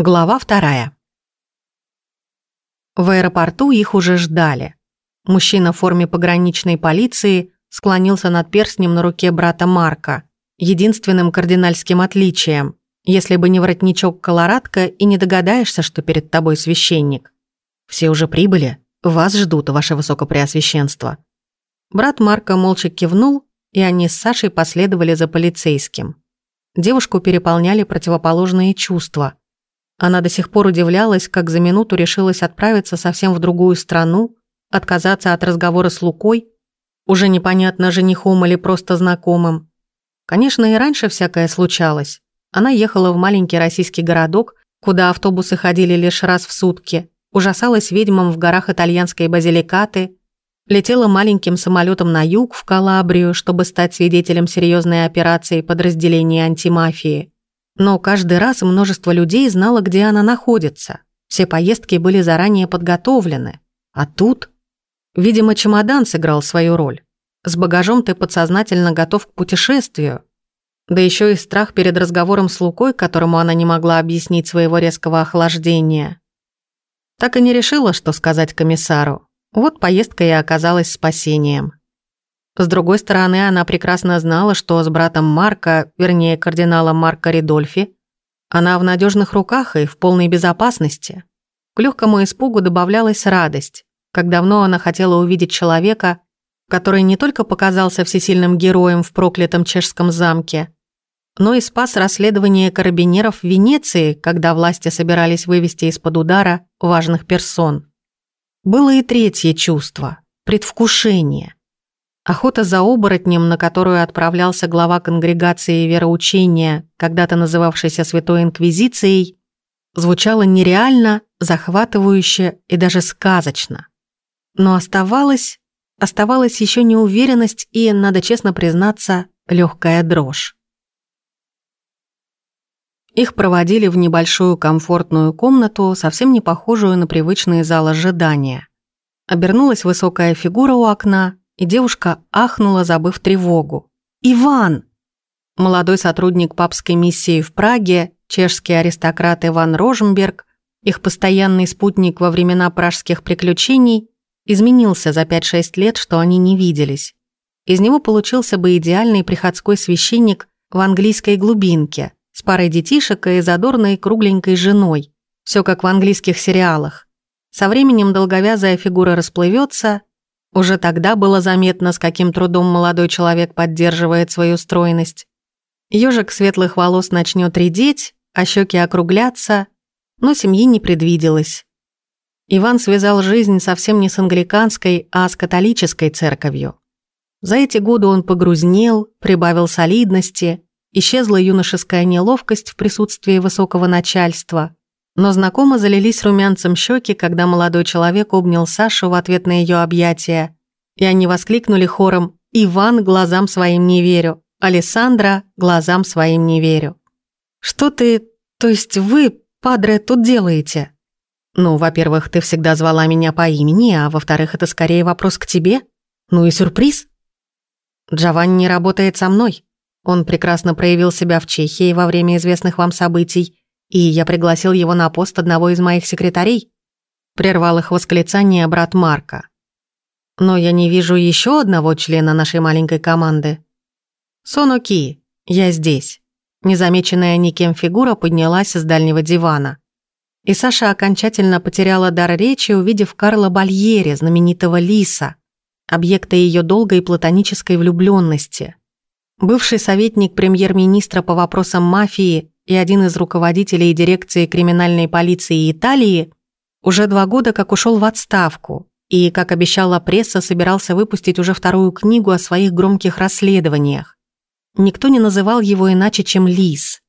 Глава вторая. В аэропорту их уже ждали. Мужчина в форме пограничной полиции склонился над перстнем на руке брата Марка, единственным кардинальским отличием. Если бы не воротничок колорадка, и не догадаешься, что перед тобой священник. Все уже прибыли, вас ждут, ваше высокопреосвященство. Брат Марка молча кивнул, и они с Сашей последовали за полицейским. Девушку переполняли противоположные чувства. Она до сих пор удивлялась, как за минуту решилась отправиться совсем в другую страну, отказаться от разговора с Лукой, уже непонятно, женихом или просто знакомым. Конечно, и раньше всякое случалось. Она ехала в маленький российский городок, куда автобусы ходили лишь раз в сутки, ужасалась ведьмам в горах итальянской базиликаты, летела маленьким самолетом на юг, в Калабрию, чтобы стать свидетелем серьезной операции подразделения антимафии. Но каждый раз множество людей знало, где она находится. Все поездки были заранее подготовлены. А тут... Видимо, чемодан сыграл свою роль. С багажом ты подсознательно готов к путешествию. Да еще и страх перед разговором с Лукой, которому она не могла объяснить своего резкого охлаждения. Так и не решила, что сказать комиссару. Вот поездка и оказалась спасением. С другой стороны, она прекрасно знала, что с братом Марка, вернее, кардиналом Марко Ридольфи, она в надежных руках и в полной безопасности. К легкому испугу добавлялась радость, как давно она хотела увидеть человека, который не только показался всесильным героем в проклятом чешском замке, но и спас расследование карабинеров в Венеции, когда власти собирались вывести из-под удара важных персон. Было и третье чувство – предвкушение. Охота за оборотнем, на которую отправлялся глава конгрегации вероучения, когда-то называвшейся Святой Инквизицией, звучала нереально, захватывающе и даже сказочно. Но оставалась, оставалась еще неуверенность и, надо честно признаться, легкая дрожь. Их проводили в небольшую комфортную комнату, совсем не похожую на привычный зал ожидания. Обернулась высокая фигура у окна, и девушка ахнула, забыв тревогу. «Иван!» Молодой сотрудник папской миссии в Праге, чешский аристократ Иван Роженберг, их постоянный спутник во времена пражских приключений, изменился за 5-6 лет, что они не виделись. Из него получился бы идеальный приходской священник в английской глубинке – с парой детишек и задорной кругленькой женой. Все как в английских сериалах. Со временем долговязая фигура расплывется. Уже тогда было заметно, с каким трудом молодой человек поддерживает свою стройность. Ёжик светлых волос начнет редеть, а щеки округляться, но семьи не предвиделось. Иван связал жизнь совсем не с англиканской, а с католической церковью. За эти годы он погрузнел, прибавил солидности, Исчезла юношеская неловкость в присутствии высокого начальства. Но знакомо залились румянцем щеки, когда молодой человек обнял Сашу в ответ на ее объятия. И они воскликнули хором «Иван, глазам своим не верю! Алессандра, глазам своим не верю!» «Что ты, то есть вы, падре, тут делаете?» «Ну, во-первых, ты всегда звала меня по имени, а во-вторых, это скорее вопрос к тебе. Ну и сюрприз». «Джованни работает со мной», он прекрасно проявил себя в Чехии во время известных вам событий, и я пригласил его на пост одного из моих секретарей. Прервал их восклицание брат Марка. Но я не вижу еще одного члена нашей маленькой команды. Соноки, я здесь. Незамеченная никем фигура поднялась с дальнего дивана. И Саша окончательно потеряла дар речи, увидев Карла Бальери, знаменитого Лиса, объекта ее долгой платонической влюбленности. Бывший советник премьер-министра по вопросам мафии и один из руководителей дирекции криминальной полиции Италии уже два года как ушел в отставку и, как обещала пресса, собирался выпустить уже вторую книгу о своих громких расследованиях. Никто не называл его иначе, чем Лис.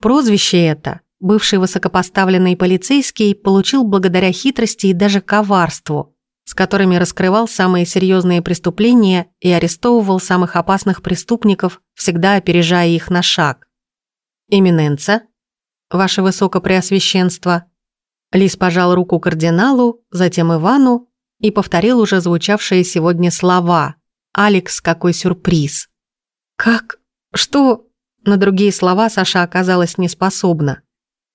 Прозвище это бывший высокопоставленный полицейский получил благодаря хитрости и даже коварству, с которыми раскрывал самые серьезные преступления и арестовывал самых опасных преступников, всегда опережая их на шаг. «Эминенца, ваше высокопреосвященство». Лис пожал руку кардиналу, затем Ивану и повторил уже звучавшие сегодня слова. «Алекс, какой сюрприз!» «Как? Что?» На другие слова Саша оказалась неспособна.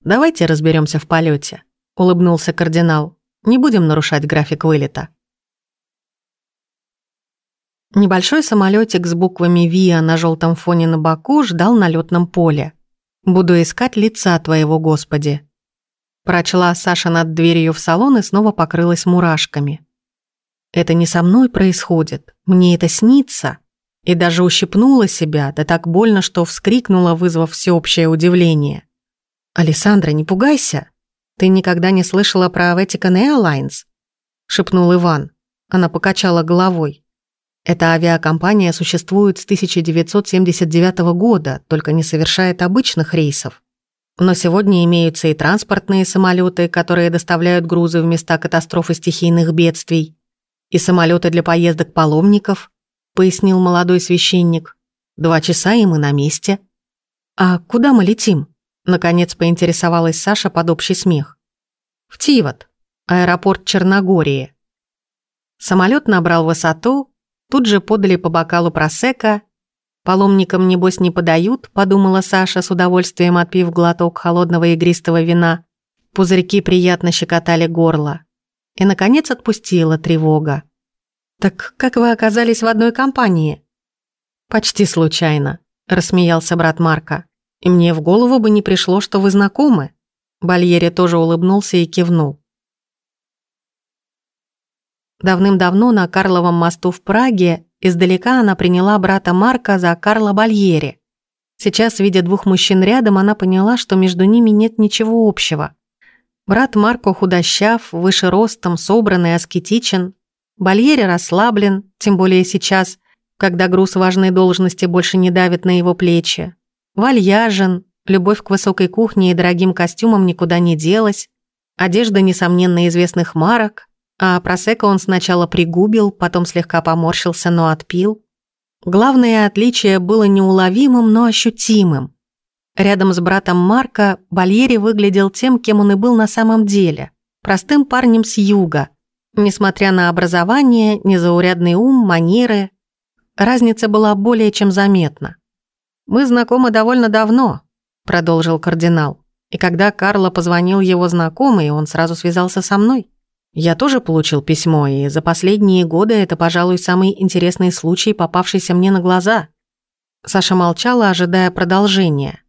Давайте разберемся в полете, улыбнулся кардинал. Не будем нарушать график вылета. Небольшой самолетик с буквами ВИА на желтом фоне на боку ждал на летном поле. «Буду искать лица твоего, Господи». Прочла Саша над дверью в салон и снова покрылась мурашками. «Это не со мной происходит, мне это снится». И даже ущипнула себя, да так больно, что вскрикнула, вызвав всеобщее удивление. «Александра, не пугайся. Ты никогда не слышала про Vatican Airlines?» — шепнул Иван. Она покачала головой. Эта авиакомпания существует с 1979 года, только не совершает обычных рейсов. Но сегодня имеются и транспортные самолеты, которые доставляют грузы в места катастроф и стихийных бедствий, и самолеты для поездок паломников, пояснил молодой священник. Два часа и мы на месте. А куда мы летим? Наконец поинтересовалась Саша под общий смех. В Тивот, аэропорт Черногории. Самолет набрал высоту, Тут же подали по бокалу просека. «Паломникам, небось, не подают», — подумала Саша, с удовольствием отпив глоток холодного игристого вина. Пузырьки приятно щекотали горло. И, наконец, отпустила тревога. «Так как вы оказались в одной компании?» «Почти случайно», — рассмеялся брат Марка. «И мне в голову бы не пришло, что вы знакомы». Бальери тоже улыбнулся и кивнул. Давным-давно на Карловом мосту в Праге издалека она приняла брата Марка за Карла Бальери. Сейчас, видя двух мужчин рядом, она поняла, что между ними нет ничего общего. Брат Марко худощав, выше ростом, собранный, аскетичен. Бальери расслаблен, тем более сейчас, когда груз важной должности больше не давит на его плечи. Вальяжен, любовь к высокой кухне и дорогим костюмам никуда не делась. Одежда, несомненно, известных марок, а просека он сначала пригубил, потом слегка поморщился, но отпил. Главное отличие было неуловимым, но ощутимым. Рядом с братом Марка Бальери выглядел тем, кем он и был на самом деле. Простым парнем с юга. Несмотря на образование, незаурядный ум, манеры, разница была более чем заметна. «Мы знакомы довольно давно», — продолжил кардинал. «И когда Карло позвонил его знакомый, он сразу связался со мной». Я тоже получил письмо, и за последние годы это, пожалуй, самый интересный случай, попавшийся мне на глаза. Саша молчала, ожидая продолжения.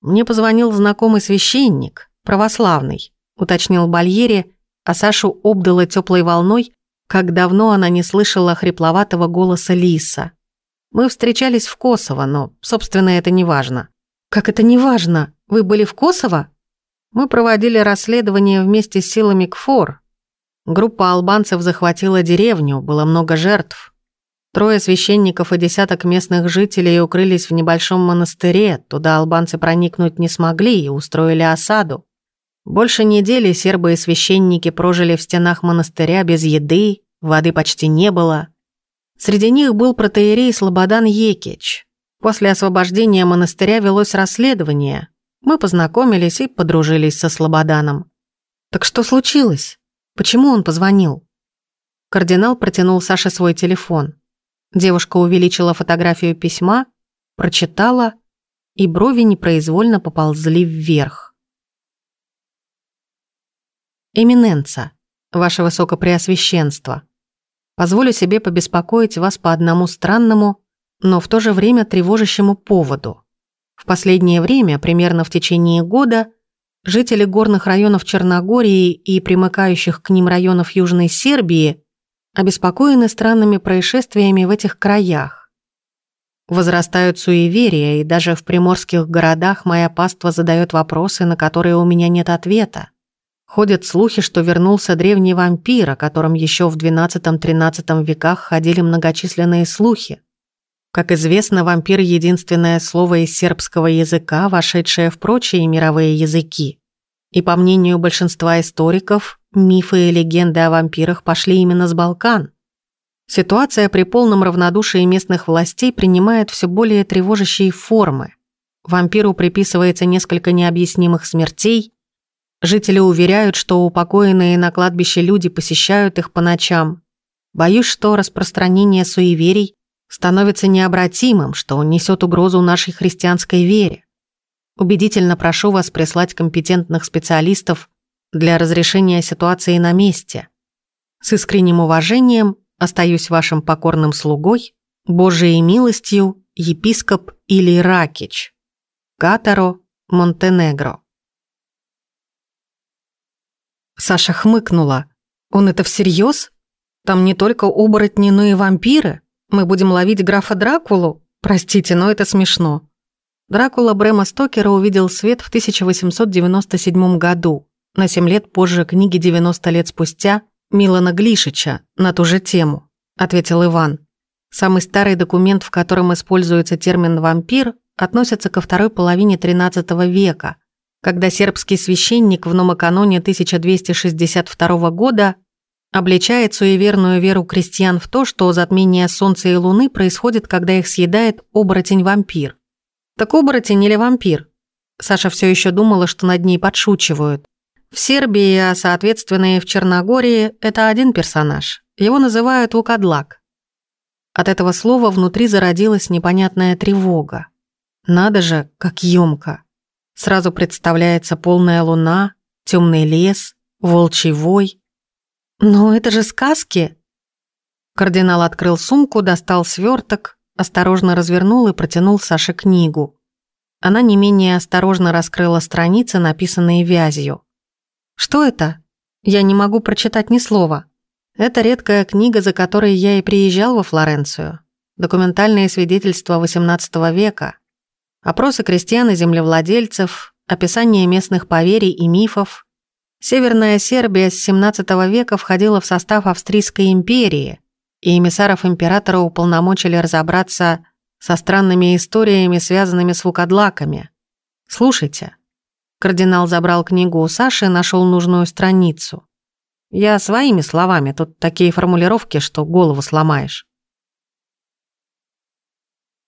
Мне позвонил знакомый священник, православный, уточнил Бальери, а Сашу обдала теплой волной, как давно она не слышала хрипловатого голоса Лиса. Мы встречались в Косово, но, собственно, это не важно. Как это не важно? Вы были в Косово? Мы проводили расследование вместе с силами КФОР, Группа албанцев захватила деревню, было много жертв. Трое священников и десяток местных жителей укрылись в небольшом монастыре, туда албанцы проникнуть не смогли и устроили осаду. Больше недели сербы и священники прожили в стенах монастыря без еды, воды почти не было. Среди них был протеерей Слободан Екич. После освобождения монастыря велось расследование. Мы познакомились и подружились со Слободаном. Так что случилось? Почему он позвонил? Кардинал протянул Саше свой телефон. Девушка увеличила фотографию письма, прочитала, и брови непроизвольно поползли вверх. «Эминенца, ваше высокопреосвященство, позволю себе побеспокоить вас по одному странному, но в то же время тревожащему поводу. В последнее время, примерно в течение года, Жители горных районов Черногории и примыкающих к ним районов Южной Сербии обеспокоены странными происшествиями в этих краях. Возрастают суеверия, и даже в приморских городах моя паства задает вопросы, на которые у меня нет ответа. Ходят слухи, что вернулся древний вампир, о котором еще в XII-XIII веках ходили многочисленные слухи. Как известно, вампир — единственное слово из сербского языка, вошедшее в прочие мировые языки. И по мнению большинства историков, мифы и легенды о вампирах пошли именно с Балкан. Ситуация при полном равнодушии местных властей принимает все более тревожащие формы. Вампиру приписывается несколько необъяснимых смертей, жители уверяют, что упокоенные на кладбище люди посещают их по ночам. Боюсь, что распространение суеверий становится необратимым, что несет угрозу нашей христианской вере. Убедительно прошу вас прислать компетентных специалистов для разрешения ситуации на месте. С искренним уважением остаюсь вашим покорным слугой, Божией милостью, епископ Или Ракич. Катаро, Монтенегро. Саша хмыкнула. Он это всерьез? Там не только оборотни, но и вампиры? Мы будем ловить графа Дракулу? Простите, но это смешно. Дракула Брэма Стокера увидел свет в 1897 году, на 7 лет позже книги «90 лет спустя» Милана Глишича на ту же тему, ответил Иван. Самый старый документ, в котором используется термин «вампир», относится ко второй половине XIII века, когда сербский священник в номоканоне 1262 года обличает суеверную веру крестьян в то, что затмение Солнца и Луны происходит, когда их съедает оборотень-вампир. Так оборотень или вампир? Саша все еще думала, что над ней подшучивают. В Сербии, а соответственно и в Черногории, это один персонаж. Его называют Вукадлак. От этого слова внутри зародилась непонятная тревога. Надо же, как ёмко. Сразу представляется полная луна, темный лес, волчий вой. Но это же сказки. Кардинал открыл сумку, достал сверток, осторожно развернул и протянул Саше книгу. Она не менее осторожно раскрыла страницы, написанные вязью. «Что это? Я не могу прочитать ни слова. Это редкая книга, за которой я и приезжал во Флоренцию. Документальные свидетельства XVIII века, опросы крестьян и землевладельцев, описание местных поверий и мифов. Северная Сербия с XVII века входила в состав Австрийской империи, и эмиссаров императора уполномочили разобраться со странными историями, связанными с вукадлаками. Слушайте. Кардинал забрал книгу у Саши и нашел нужную страницу. Я своими словами, тут такие формулировки, что голову сломаешь.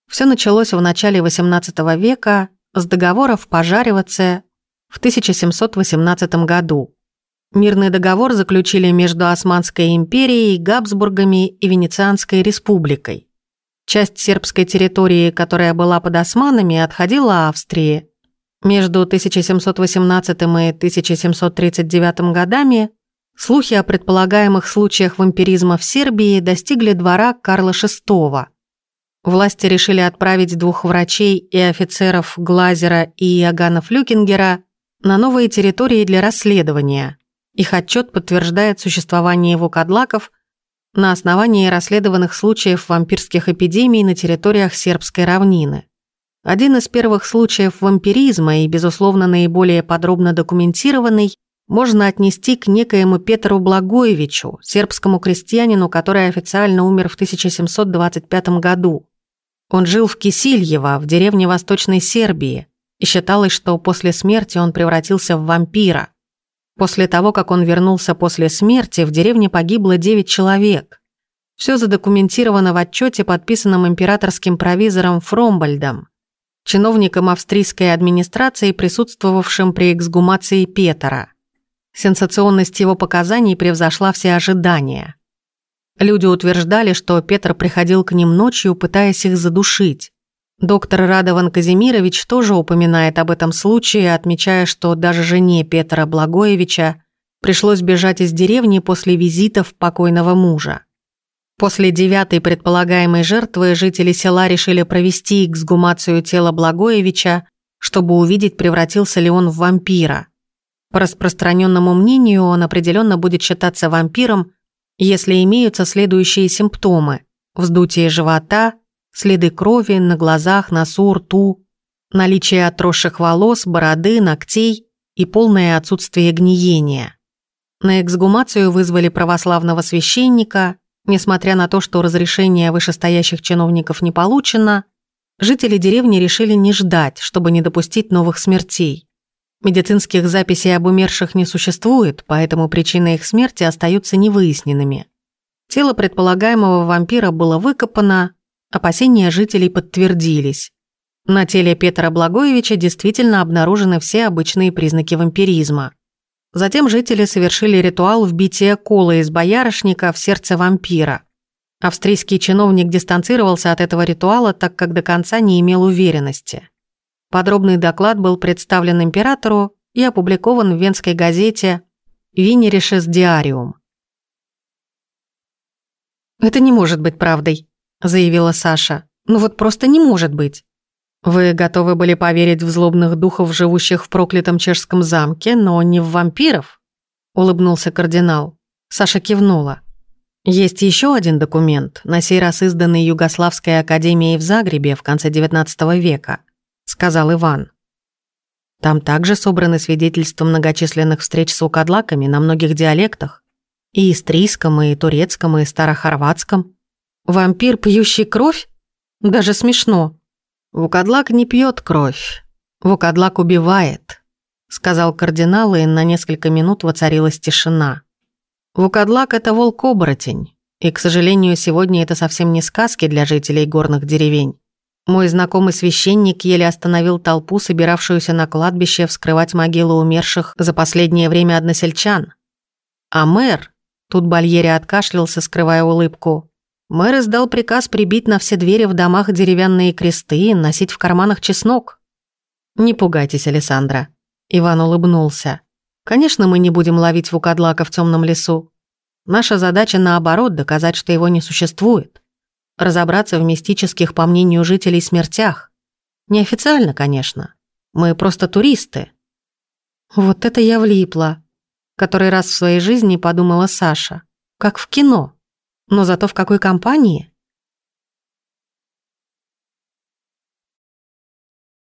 Все началось в начале XVIII века с договора в Пожариваце в 1718 году. Мирный договор заключили между Османской империей, Габсбургами и Венецианской республикой. Часть сербской территории, которая была под османами, отходила Австрии. Между 1718 и 1739 годами слухи о предполагаемых случаях вампиризма в Сербии достигли двора Карла VI. Власти решили отправить двух врачей и офицеров Глазера и Иоганна Флюкингера на новые территории для расследования – их отчет подтверждает существование его кадлаков на основании расследованных случаев вампирских эпидемий на территориях сербской равнины. Один из первых случаев вампиризма и, безусловно, наиболее подробно документированный, можно отнести к некоему Петру Благоевичу, сербскому крестьянину, который официально умер в 1725 году. Он жил в Кисильево, в деревне Восточной Сербии, и считалось, что после смерти он превратился в вампира – После того, как он вернулся после смерти, в деревне погибло 9 человек. Все задокументировано в отчете, подписанном императорским провизором Фромбальдом, чиновником австрийской администрации, присутствовавшим при эксгумации Петера. Сенсационность его показаний превзошла все ожидания. Люди утверждали, что Петр приходил к ним ночью, пытаясь их задушить. Доктор Радован Казимирович тоже упоминает об этом случае, отмечая, что даже жене Петра Благоевича пришлось бежать из деревни после визитов покойного мужа. После девятой предполагаемой жертвы жители села решили провести эксгумацию тела Благоевича, чтобы увидеть, превратился ли он в вампира. По распространенному мнению, он определенно будет считаться вампиром, если имеются следующие симптомы – вздутие живота – следы крови на глазах, носу, рту, наличие отросших волос, бороды, ногтей и полное отсутствие гниения. На эксгумацию вызвали православного священника, несмотря на то, что разрешение вышестоящих чиновников не получено, жители деревни решили не ждать, чтобы не допустить новых смертей. Медицинских записей об умерших не существует, поэтому причины их смерти остаются невыясненными. Тело предполагаемого вампира было выкопано, Опасения жителей подтвердились. На теле Петра Благоевича действительно обнаружены все обычные признаки вампиризма. Затем жители совершили ритуал вбития колы из боярышника в сердце вампира. Австрийский чиновник дистанцировался от этого ритуала, так как до конца не имел уверенности. Подробный доклад был представлен императору и опубликован в венской газете «Винеришес Диариум». «Это не может быть правдой», — заявила Саша. «Ну вот просто не может быть». «Вы готовы были поверить в злобных духов, живущих в проклятом чешском замке, но не в вампиров?» — улыбнулся кардинал. Саша кивнула. Есть еще один документ, на сей раз изданный Югославской академией в Загребе в конце XIX века, сказал Иван. Там также собраны свидетельства многочисленных встреч с укадлаками на многих диалектах, и истрийском, и турецком, и старохорватском. Вампир, пьющий кровь? Даже смешно. Вукадлак не пьет кровь. Вукадлак убивает, сказал кардинал, и на несколько минут воцарилась тишина. Вукадлак — это волк-оборотень. И, к сожалению, сегодня это совсем не сказки для жителей горных деревень. Мой знакомый священник еле остановил толпу, собиравшуюся на кладбище вскрывать могилы умерших за последнее время односельчан. А мэр, тут Бальери откашлялся, скрывая улыбку, мэр издал приказ прибить на все двери в домах деревянные кресты и носить в карманах чеснок. «Не пугайтесь, Александра», — Иван улыбнулся. Конечно, мы не будем ловить вукадлака в темном лесу. Наша задача, наоборот, доказать, что его не существует. Разобраться в мистических, по мнению жителей, смертях. Неофициально, конечно. Мы просто туристы. Вот это я влипла. Который раз в своей жизни подумала Саша. Как в кино. Но зато в какой компании?